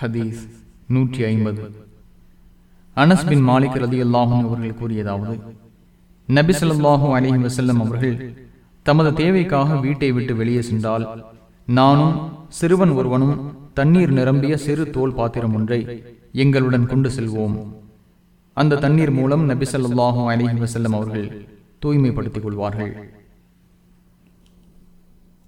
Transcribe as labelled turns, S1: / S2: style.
S1: ஹதீஸ் நூற்றி ஐம்பது. அனஸ்பின் மாலிக் ரதி அல்லாஹும் அவர்கள் கூறியதாவது நபி ஸல்லல்லாஹு அலைஹி அவர்கள் தமது தேவைக்காக வீட்டை விட்டு வெளியே சென்றால் நானும் சிறுவன் ஒருவனும் தண்ணீர் நிரம்பிய சிறு தோல் பாத்திரம் ஒன்றை எங்களுடன் கொண்டு செல்வோம். அந்த தண்ணீர் மூலம் நபி ஸல்லல்லாஹு அலைஹி வஸல்லம் அவர்கள் தூய்மைப்படுத்திக் கொள்வார்கள்.